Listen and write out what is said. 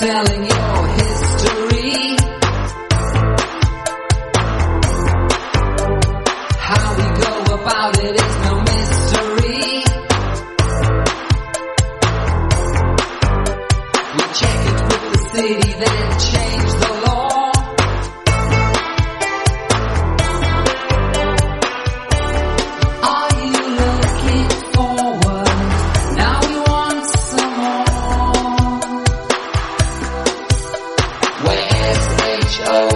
telling H